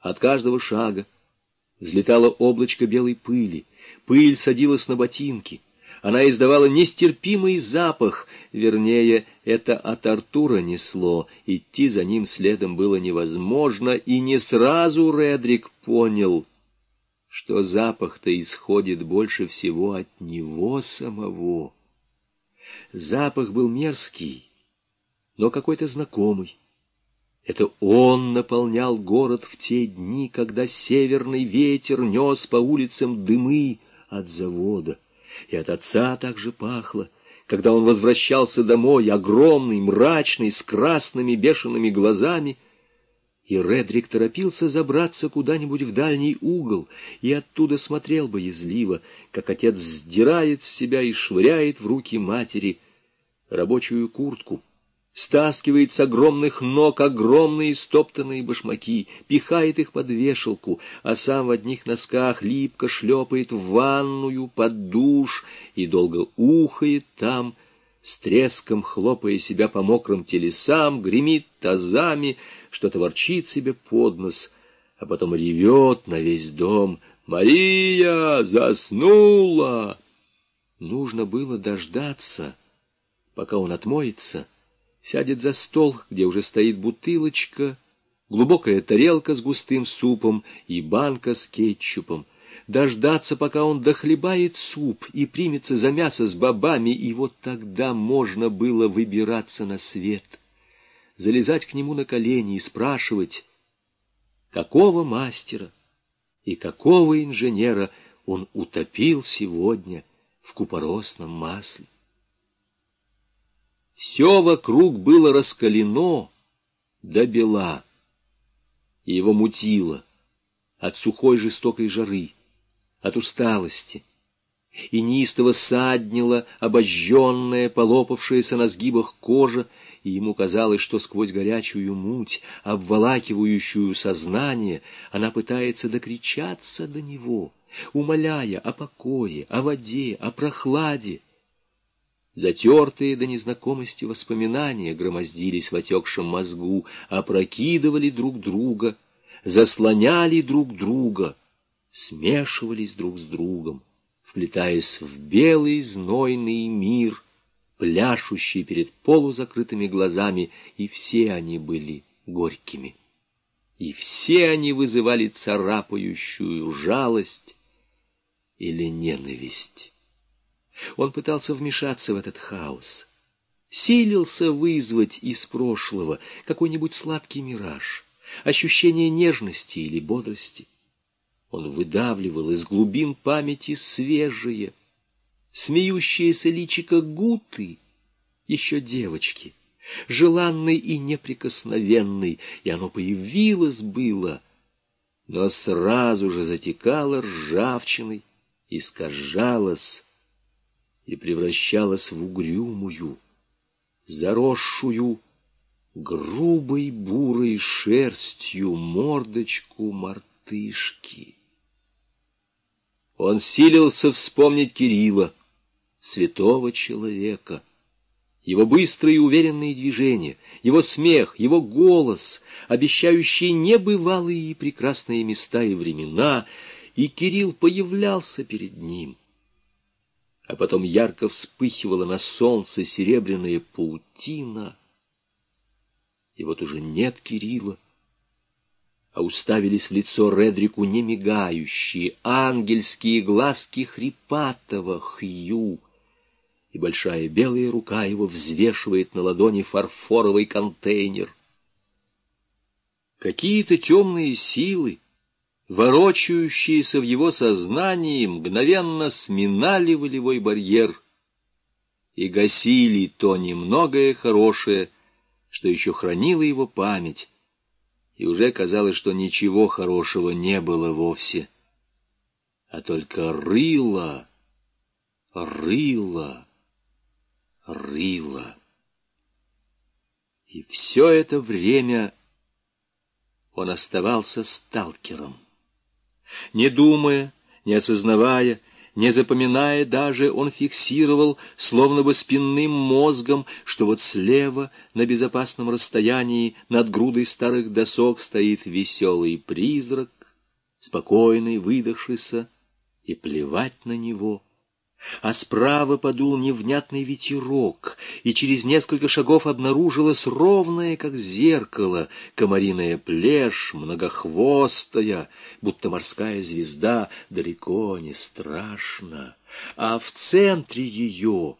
От каждого шага взлетало облачко белой пыли, пыль садилась на ботинки. Она издавала нестерпимый запах, вернее, это от Артура несло, идти за ним следом было невозможно, и не сразу Редрик понял, что запах-то исходит больше всего от него самого. Запах был мерзкий, но какой-то знакомый. Это он наполнял город в те дни, когда северный ветер нес по улицам дымы от завода. И от отца также пахло, когда он возвращался домой, огромный, мрачный, с красными бешеными глазами — и Редрик торопился забраться куда-нибудь в дальний угол и оттуда смотрел боязливо, как отец сдирает с себя и швыряет в руки матери рабочую куртку, стаскивает с огромных ног огромные стоптанные башмаки, пихает их под вешалку, а сам в одних носках липко шлепает в ванную, под душ и долго ухает там, с треском хлопая себя по мокрым телесам, гремит тазами, что-то ворчит себе под нос, а потом ревет на весь дом. «Мария заснула!» Нужно было дождаться, пока он отмоется, сядет за стол, где уже стоит бутылочка, глубокая тарелка с густым супом и банка с кетчупом дождаться, пока он дохлебает суп и примется за мясо с бобами, и вот тогда можно было выбираться на свет, залезать к нему на колени и спрашивать, какого мастера и какого инженера он утопил сегодня в купоросном масле. Все вокруг было раскалено до бела, и его мутило от сухой жестокой жары от усталости, и неистово саднила обожженная, полопавшаяся на сгибах кожа, и ему казалось, что сквозь горячую муть, обволакивающую сознание, она пытается докричаться до него, умоляя о покое, о воде, о прохладе. Затертые до незнакомости воспоминания громоздились в отекшем мозгу, опрокидывали друг друга, заслоняли друг друга — смешивались друг с другом, вплетаясь в белый знойный мир, пляшущий перед полузакрытыми глазами, и все они были горькими. И все они вызывали царапающую жалость или ненависть. Он пытался вмешаться в этот хаос, силился вызвать из прошлого какой-нибудь сладкий мираж, ощущение нежности или бодрости. Он выдавливал из глубин памяти свежие, смеющиеся личико Гуты, еще девочки, желанной и неприкосновенной, и оно появилось было, но сразу же затекало ржавчиной, искажалось и превращалось в угрюмую, заросшую, грубой бурой шерстью мордочку мартышки. Он силился вспомнить Кирилла, святого человека. Его быстрые и уверенные движения, его смех, его голос, обещающие небывалые и прекрасные места и времена, и Кирилл появлялся перед ним. А потом ярко вспыхивала на солнце серебряная паутина. И вот уже нет Кирилла а уставились в лицо Редрику немигающие ангельские глазки хрипатого Хью, и большая белая рука его взвешивает на ладони фарфоровый контейнер. Какие-то темные силы, ворочающиеся в его сознании, мгновенно сминали волевой барьер и гасили то немногое хорошее, что еще хранило его память, и уже казалось, что ничего хорошего не было вовсе, а только рыло, рыло, рыло. И все это время он оставался сталкером, не думая, не осознавая, Не запоминая даже, он фиксировал, словно бы спинным мозгом, что вот слева, на безопасном расстоянии, над грудой старых досок стоит веселый призрак, спокойный, выдохшийся, и плевать на него — а справа подул невнятный ветерок, и через несколько шагов обнаружилась ровная, как зеркало, комариная плешь, многохвостая, будто морская звезда, далеко не страшно. А в центре ее